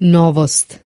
Novost.